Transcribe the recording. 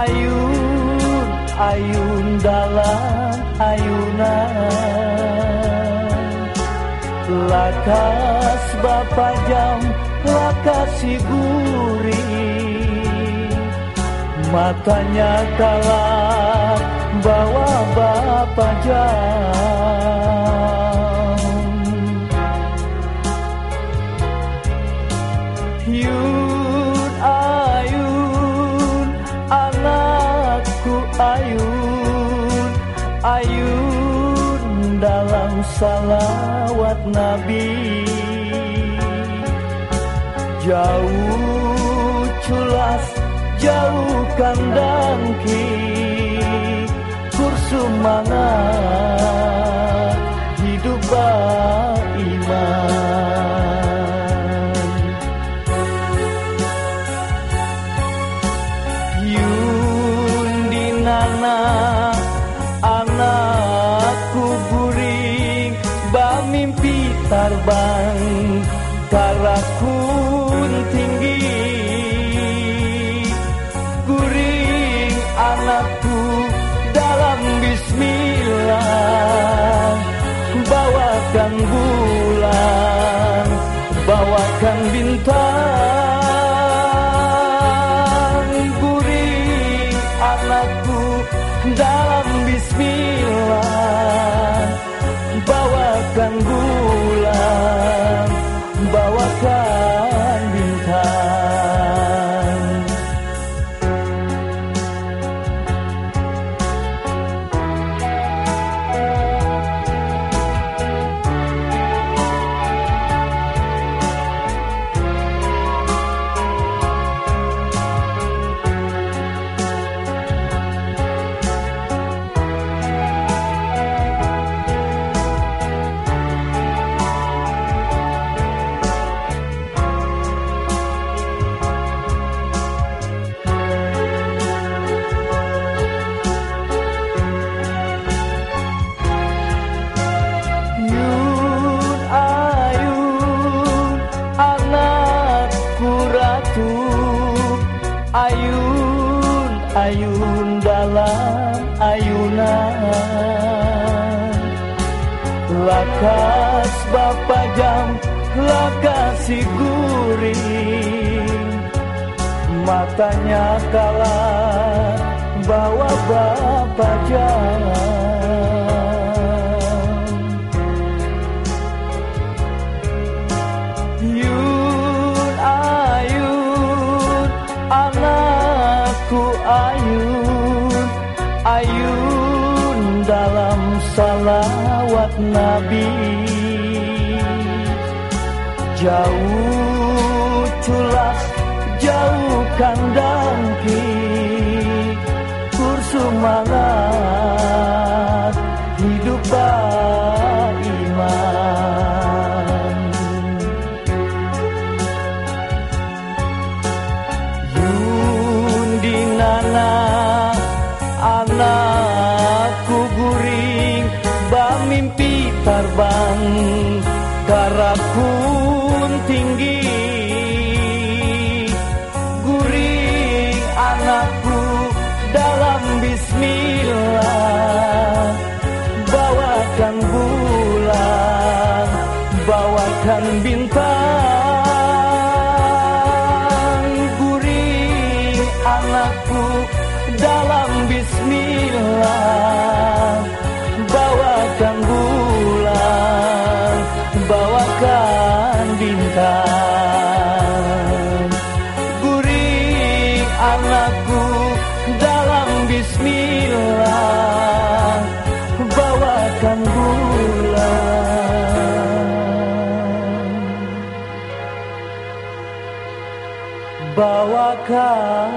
ayun ayun dalam ayunan. Lakas bapak jam lakas siguri. Matanya kalah bawa bapak jam salawat Nabi. Jauh culas jauh kandang ki kursu terbang karakun tinggi. Guring anakku dalam bismillah. Bawakan bulan bawakan bintang. Guring anakku dalam bawakan Ayun dalam ayunan. Lakas bapak jam lakas si guring. Matanya kalah bawa bapak anakku ayun ayun dalam salawat Nabi. Jauh culas jauh kandang ki terbang karakun tinggi. Guring anakku dalam bismillah. Bawakan bulan bawakan bintang. Guring anakku dalam bismillah bintang guring anakku dalam bismillah bawakan bulan. Bawakan